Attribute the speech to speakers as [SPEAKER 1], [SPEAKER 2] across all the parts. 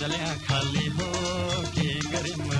[SPEAKER 1] चलिया खाली हो के गरिमा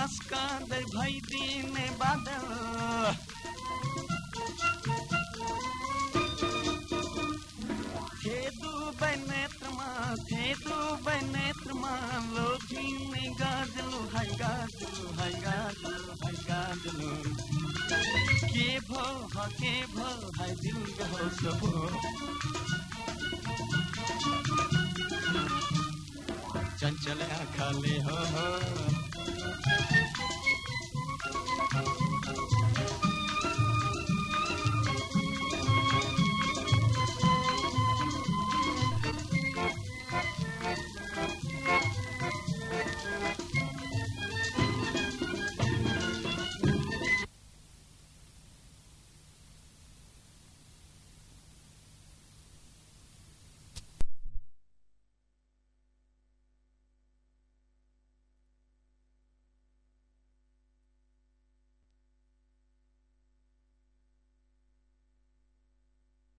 [SPEAKER 1] दे मस्का दे भाई दीने बादल। थेदु बनेत्रमा बनेत्रमा लोभिने गाजलु, हाय गाजलु हाय गाजलु हाय गाजलु। के भो, ह के भो, हाय दिल हो सबो। चंचल खाले हो हो। Thank you.